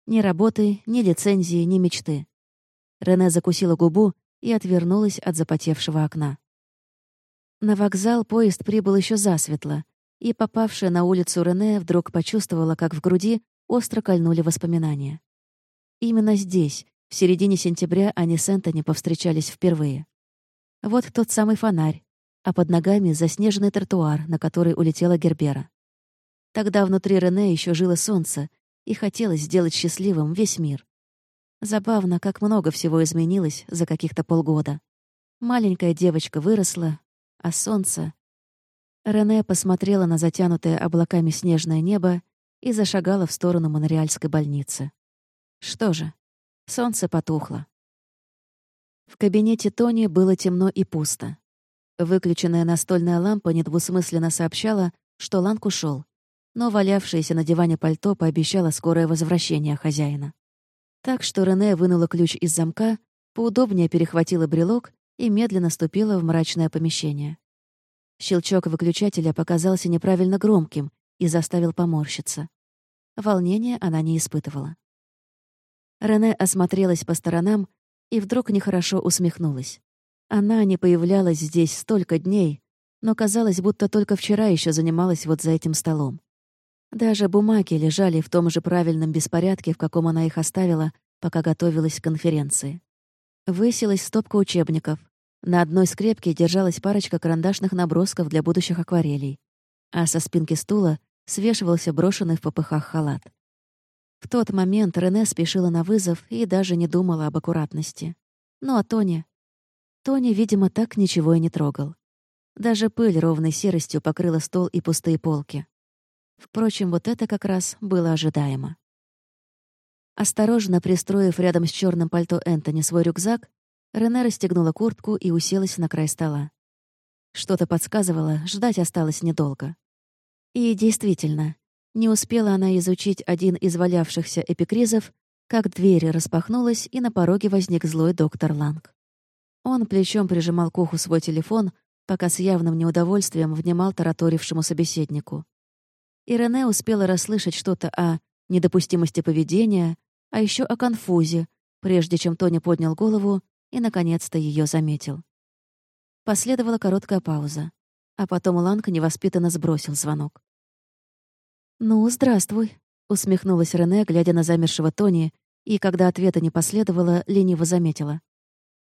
Ни работы, ни лицензии, ни мечты. Рене закусила губу и отвернулась от запотевшего окна. На вокзал поезд прибыл еще засветло, и попавшая на улицу Рене вдруг почувствовала, как в груди остро кольнули воспоминания. Именно здесь, в середине сентября, они с Энтони повстречались впервые. Вот тот самый фонарь, а под ногами заснеженный тротуар, на который улетела Гербера. Тогда внутри Рене еще жило солнце, и хотелось сделать счастливым весь мир. Забавно, как много всего изменилось за каких-то полгода. Маленькая девочка выросла, а солнце... Рене посмотрела на затянутое облаками снежное небо и зашагала в сторону Монреальской больницы. Что же, солнце потухло. В кабинете Тони было темно и пусто. Выключенная настольная лампа недвусмысленно сообщала, что Ланг ушел, но валявшееся на диване пальто пообещало скорое возвращение хозяина. Так что Рене вынула ключ из замка, поудобнее перехватила брелок и медленно ступила в мрачное помещение. Щелчок выключателя показался неправильно громким и заставил поморщиться. Волнения она не испытывала. Рене осмотрелась по сторонам и вдруг нехорошо усмехнулась. Она не появлялась здесь столько дней, но казалось, будто только вчера еще занималась вот за этим столом. Даже бумаги лежали в том же правильном беспорядке, в каком она их оставила, пока готовилась к конференции. Высилась стопка учебников. На одной скрепке держалась парочка карандашных набросков для будущих акварелей. А со спинки стула свешивался брошенный в попыхах халат. В тот момент Рене спешила на вызов и даже не думала об аккуратности. Ну а Тони... Тони, видимо, так ничего и не трогал. Даже пыль ровной серостью покрыла стол и пустые полки. Впрочем, вот это как раз было ожидаемо. Осторожно пристроив рядом с черным пальто Энтони свой рюкзак, Рене расстегнула куртку и уселась на край стола. Что-то подсказывало, ждать осталось недолго. И действительно, не успела она изучить один из валявшихся эпикризов, как дверь распахнулась, и на пороге возник злой доктор Ланг. Он плечом прижимал к уху свой телефон, пока с явным неудовольствием внимал тараторившему собеседнику и Рене успела расслышать что-то о недопустимости поведения, а еще о конфузе, прежде чем Тони поднял голову и, наконец-то, ее заметил. Последовала короткая пауза, а потом Ланг невоспитанно сбросил звонок. «Ну, здравствуй», — усмехнулась Рене, глядя на замершего Тони, и, когда ответа не последовало, лениво заметила.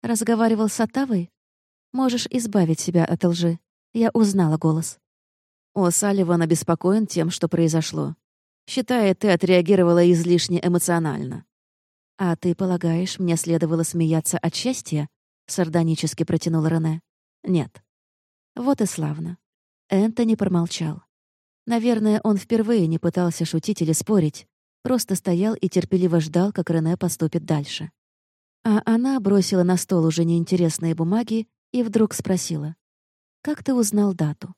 «Разговаривал с Оттавой?» Можешь избавить себя от лжи. Я узнала голос. О, Салливан обеспокоен тем, что произошло. Считает, ты отреагировала излишне эмоционально. «А ты полагаешь, мне следовало смеяться от счастья?» — сардонически протянул Рене. «Нет». Вот и славно. Энтони промолчал. Наверное, он впервые не пытался шутить или спорить, просто стоял и терпеливо ждал, как Рене поступит дальше. А она бросила на стол уже неинтересные бумаги и вдруг спросила. «Как ты узнал дату?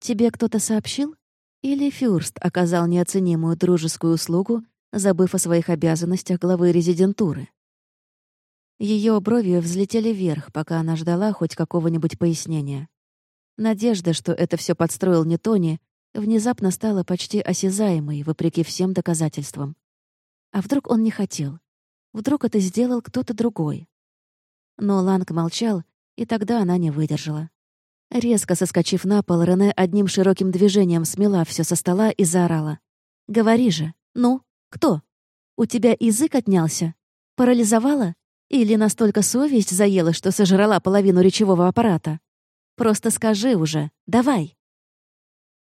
Тебе кто-то сообщил? Или Фюрст оказал неоценимую дружескую услугу, забыв о своих обязанностях главы резидентуры?» Ее брови взлетели вверх, пока она ждала хоть какого-нибудь пояснения. Надежда, что это все подстроил не Тони, внезапно стала почти осязаемой, вопреки всем доказательствам. А вдруг он не хотел? Вдруг это сделал кто-то другой? Но Ланг молчал, и тогда она не выдержала. Резко соскочив на пол, Рене одним широким движением смела все со стола и заорала. «Говори же! Ну, кто? У тебя язык отнялся? Парализовала? Или настолько совесть заела, что сожрала половину речевого аппарата? Просто скажи уже, давай!»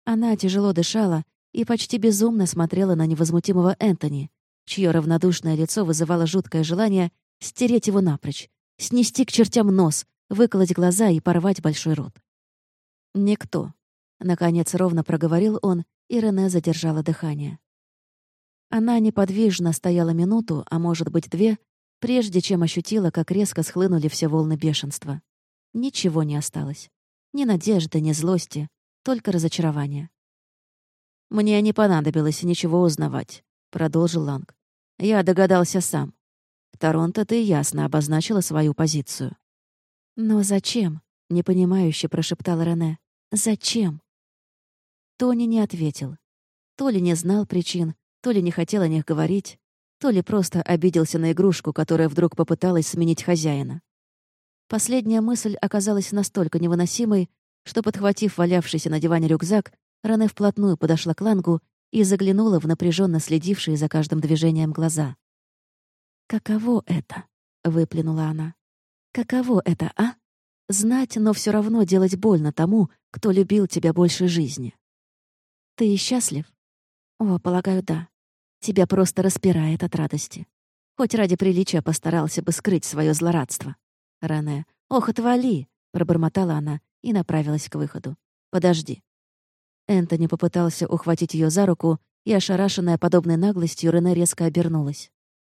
Она тяжело дышала и почти безумно смотрела на невозмутимого Энтони, чье равнодушное лицо вызывало жуткое желание стереть его напрочь, снести к чертям нос, выколоть глаза и порвать большой рот. «Никто», — наконец ровно проговорил он, и Рене задержала дыхание. Она неподвижно стояла минуту, а может быть две, прежде чем ощутила, как резко схлынули все волны бешенства. Ничего не осталось. Ни надежды, ни злости, только разочарование. «Мне не понадобилось ничего узнавать», — продолжил Ланг. «Я догадался сам. Торонто ты ясно обозначила свою позицию». «Но зачем?» — непонимающе прошептал Рене. «Зачем?» Тони не ответил. То ли не знал причин, то ли не хотел о них говорить, то ли просто обиделся на игрушку, которая вдруг попыталась сменить хозяина. Последняя мысль оказалась настолько невыносимой, что, подхватив валявшийся на диване рюкзак, Ране вплотную подошла к Лангу и заглянула в напряженно следившие за каждым движением глаза. «Каково это?» — выплюнула она. «Каково это, а? Знать, но все равно делать больно тому, кто любил тебя больше жизни. Ты счастлив? О, полагаю, да. Тебя просто распирает от радости. Хоть ради приличия постарался бы скрыть свое злорадство. Рене, ох, отвали, пробормотала она и направилась к выходу. Подожди. Энтони попытался ухватить ее за руку, и, ошарашенная подобной наглостью, Рене резко обернулась.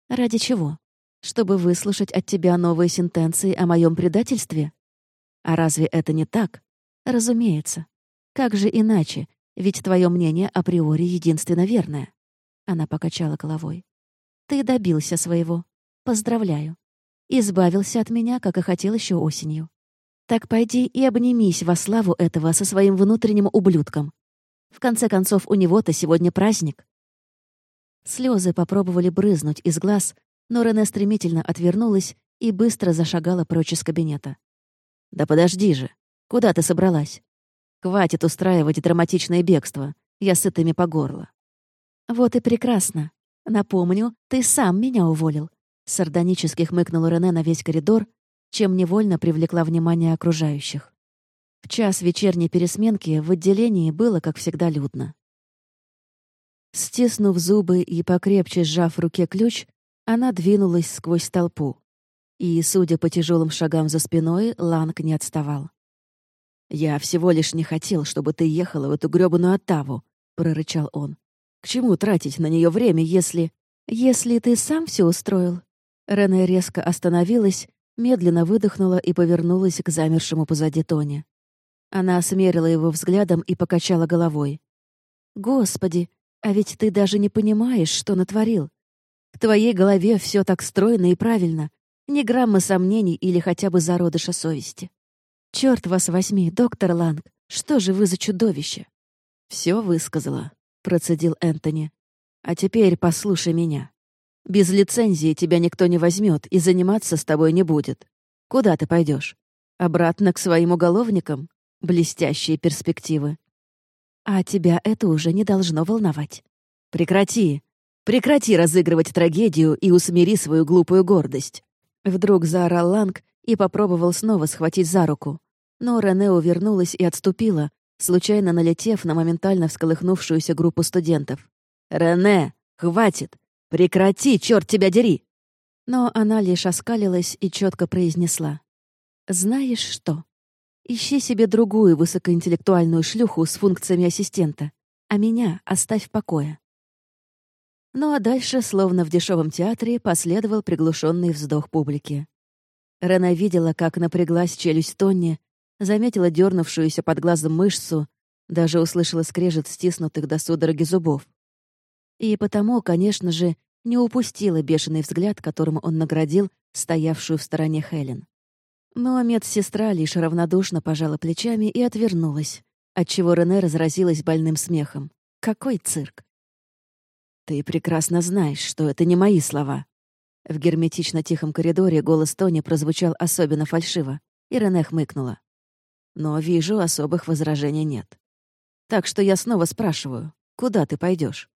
«Ради чего? Чтобы выслушать от тебя новые сентенции о моем предательстве? А разве это не так? Разумеется. Как же иначе? Ведь твое мнение априори единственно верное. Она покачала головой. «Ты добился своего. Поздравляю. Избавился от меня, как и хотел еще осенью. Так пойди и обнимись во славу этого со своим внутренним ублюдком. В конце концов, у него-то сегодня праздник». Слезы попробовали брызнуть из глаз, но Рене стремительно отвернулась и быстро зашагала прочь из кабинета. «Да подожди же! Куда ты собралась? Хватит устраивать драматичное бегство. Я сытыми по горло». «Вот и прекрасно. Напомню, ты сам меня уволил», — сардонически хмыкнул Рене на весь коридор, чем невольно привлекла внимание окружающих. В час вечерней пересменки в отделении было, как всегда, людно. Стиснув зубы и покрепче сжав в руке ключ, она двинулась сквозь толпу. И, судя по тяжелым шагам за спиной, Ланг не отставал. «Я всего лишь не хотел, чтобы ты ехала в эту грёбаную Оттаву», — прорычал он. К чему тратить на нее время, если... Если ты сам все устроил?» Рене резко остановилась, медленно выдохнула и повернулась к замершему позади Тони. Она осмерила его взглядом и покачала головой. «Господи, а ведь ты даже не понимаешь, что натворил. В твоей голове все так стройно и правильно, ни грамма сомнений или хотя бы зародыша совести. Черт вас возьми, доктор Ланг, что же вы за чудовище?» Все высказала. — процедил Энтони. «А теперь послушай меня. Без лицензии тебя никто не возьмет и заниматься с тобой не будет. Куда ты пойдешь? Обратно к своим уголовникам? Блестящие перспективы. А тебя это уже не должно волновать. Прекрати. Прекрати разыгрывать трагедию и усмири свою глупую гордость. Вдруг заорал Ланг и попробовал снова схватить за руку, Но Рене увернулась и отступила, случайно налетев на моментально всколыхнувшуюся группу студентов. «Рене, хватит! Прекрати, черт тебя дери!» Но она лишь оскалилась и четко произнесла. «Знаешь что? Ищи себе другую высокоинтеллектуальную шлюху с функциями ассистента, а меня оставь в покое». Ну а дальше, словно в дешевом театре, последовал приглушенный вздох публики. Рена видела, как напряглась челюсть Тонни, заметила дернувшуюся под глазом мышцу, даже услышала скрежет стиснутых до судороги зубов. И потому, конечно же, не упустила бешеный взгляд, которым он наградил стоявшую в стороне Хелен. Но медсестра лишь равнодушно пожала плечами и отвернулась, отчего Рене разразилась больным смехом. Какой цирк! «Ты прекрасно знаешь, что это не мои слова». В герметично тихом коридоре голос Тони прозвучал особенно фальшиво, и Рене хмыкнула. «Но вижу, особых возражений нет. Так что я снова спрашиваю, куда ты пойдешь?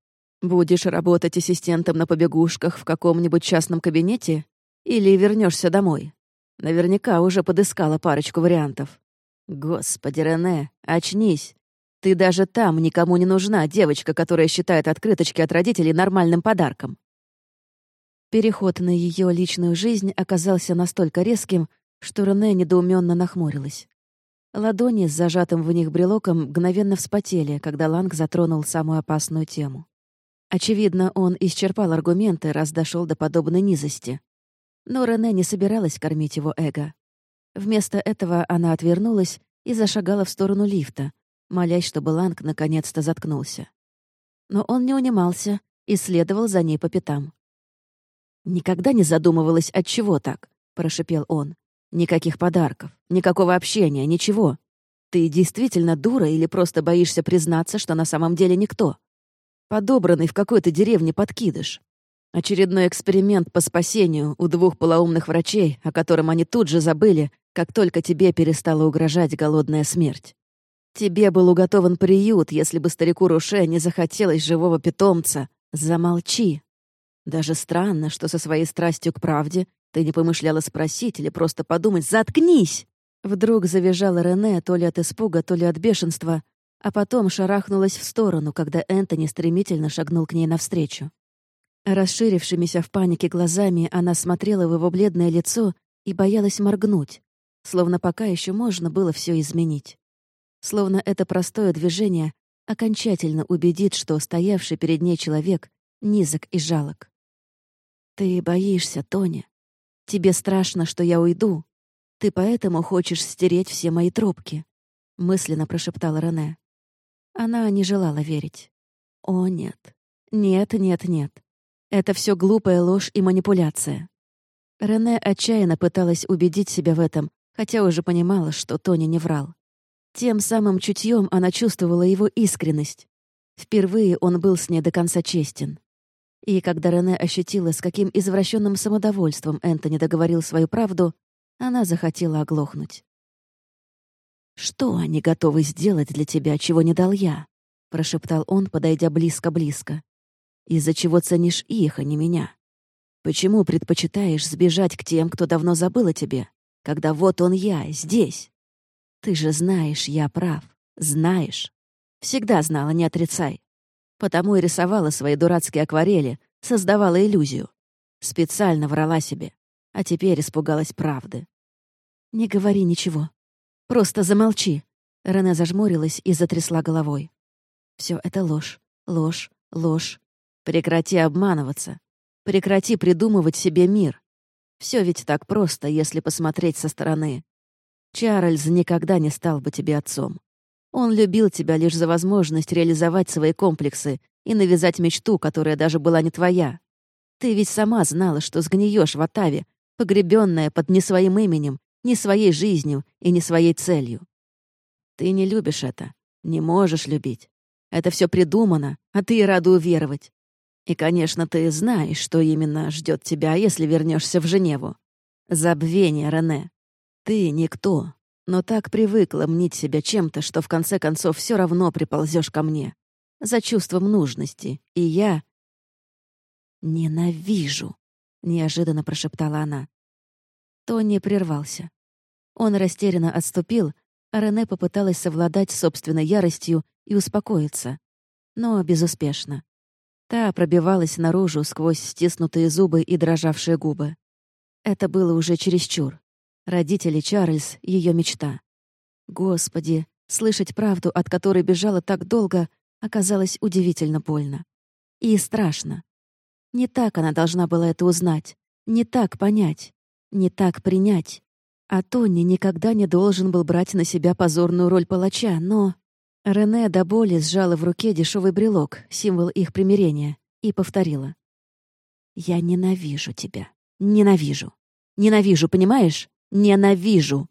Будешь работать ассистентом на побегушках в каком-нибудь частном кабинете или вернешься домой? Наверняка уже подыскала парочку вариантов. Господи, Рене, очнись. Ты даже там никому не нужна, девочка, которая считает открыточки от родителей нормальным подарком. Переход на ее личную жизнь оказался настолько резким, что Рене недоуменно нахмурилась. Ладони с зажатым в них брелоком мгновенно вспотели, когда Ланг затронул самую опасную тему. Очевидно, он исчерпал аргументы, раз дошел до подобной низости. Но Рене не собиралась кормить его эго. Вместо этого она отвернулась и зашагала в сторону лифта, молясь, чтобы Ланг наконец-то заткнулся. Но он не унимался и следовал за ней по пятам. «Никогда не задумывалась, от чего так», — прошипел он. «Никаких подарков, никакого общения, ничего. Ты действительно дура или просто боишься признаться, что на самом деле никто? Подобранный в какой-то деревне подкидыш. Очередной эксперимент по спасению у двух полоумных врачей, о котором они тут же забыли, как только тебе перестала угрожать голодная смерть. Тебе был уготован приют, если бы старику Руше не захотелось живого питомца. Замолчи. Даже странно, что со своей страстью к правде ты не помышляла спросить или просто подумать «Заткнись!» Вдруг завизжала Рене то ли от испуга, то ли от бешенства, а потом шарахнулась в сторону, когда Энтони стремительно шагнул к ней навстречу. Расширившимися в панике глазами она смотрела в его бледное лицо и боялась моргнуть, словно пока еще можно было все изменить словно это простое движение окончательно убедит, что стоявший перед ней человек низок и жалок. «Ты боишься, Тоня. Тебе страшно, что я уйду. Ты поэтому хочешь стереть все мои тропки», — мысленно прошептала Рене. Она не желала верить. «О, нет. Нет, нет, нет. Это все глупая ложь и манипуляция». Рене отчаянно пыталась убедить себя в этом, хотя уже понимала, что Тони не врал. Тем самым чутьем она чувствовала его искренность. Впервые он был с ней до конца честен. И когда Рене ощутила, с каким извращенным самодовольством Энтони договорил свою правду, она захотела оглохнуть. «Что они готовы сделать для тебя, чего не дал я?» — прошептал он, подойдя близко-близко. «Из-за чего ценишь их, а не меня? Почему предпочитаешь сбежать к тем, кто давно забыл о тебе, когда вот он я, здесь?» Ты же знаешь, я прав. Знаешь. Всегда знала, не отрицай. Потому и рисовала свои дурацкие акварели, создавала иллюзию. Специально врала себе. А теперь испугалась правды. Не говори ничего. Просто замолчи. Рене зажмурилась и затрясла головой. Все это ложь, ложь, ложь. Прекрати обманываться. Прекрати придумывать себе мир. Все ведь так просто, если посмотреть со стороны. Чарльз никогда не стал бы тебе отцом. Он любил тебя лишь за возможность реализовать свои комплексы и навязать мечту, которая даже была не твоя. Ты ведь сама знала, что сгниешь в Отаве, погребенная под не своим именем, не своей жизнью и не своей целью. Ты не любишь это, не можешь любить. Это все придумано, а ты и рада уверовать. И, конечно, ты знаешь, что именно ждет тебя, если вернешься в Женеву. Забвение, Рене. Ты никто, но так привыкла мнить себя чем-то, что в конце концов все равно приползешь ко мне. За чувством нужности. И я... «Ненавижу», — неожиданно прошептала она. Тони прервался. Он растерянно отступил, а Рене попыталась совладать собственной яростью и успокоиться. Но безуспешно. Та пробивалась наружу сквозь стиснутые зубы и дрожавшие губы. Это было уже чересчур. Родители Чарльз — ее мечта. Господи, слышать правду, от которой бежала так долго, оказалось удивительно больно. И страшно. Не так она должна была это узнать, не так понять, не так принять. А Тони никогда не должен был брать на себя позорную роль палача, но... Рене до боли сжала в руке дешевый брелок, символ их примирения, и повторила. «Я ненавижу тебя. Ненавижу. Ненавижу, понимаешь? Ненавижу.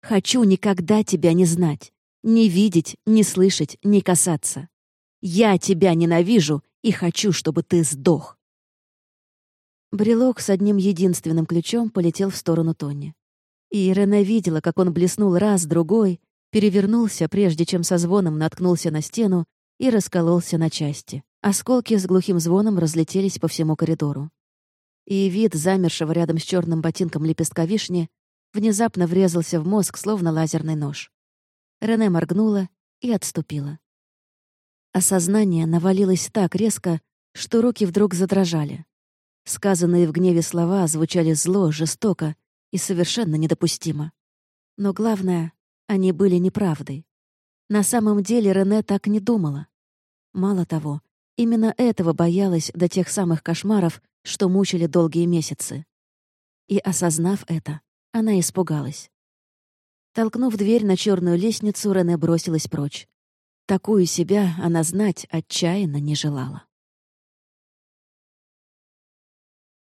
Хочу никогда тебя не знать, не видеть, не слышать, не касаться. Я тебя ненавижу и хочу, чтобы ты сдох». Брелок с одним единственным ключом полетел в сторону Тони. И Рене видела, как он блеснул раз, другой, перевернулся, прежде чем со звоном наткнулся на стену и раскололся на части. Осколки с глухим звоном разлетелись по всему коридору. И вид замершего рядом с черным ботинком лепестка вишни внезапно врезался в мозг, словно лазерный нож. Рене моргнула и отступила. Осознание навалилось так резко, что руки вдруг задрожали. Сказанные в гневе слова звучали зло, жестоко и совершенно недопустимо. Но главное, они были неправдой. На самом деле Рене так не думала. Мало того, именно этого боялась до тех самых кошмаров, что мучили долгие месяцы. И, осознав это, она испугалась. Толкнув дверь на черную лестницу, Рене бросилась прочь. Такую себя она знать отчаянно не желала.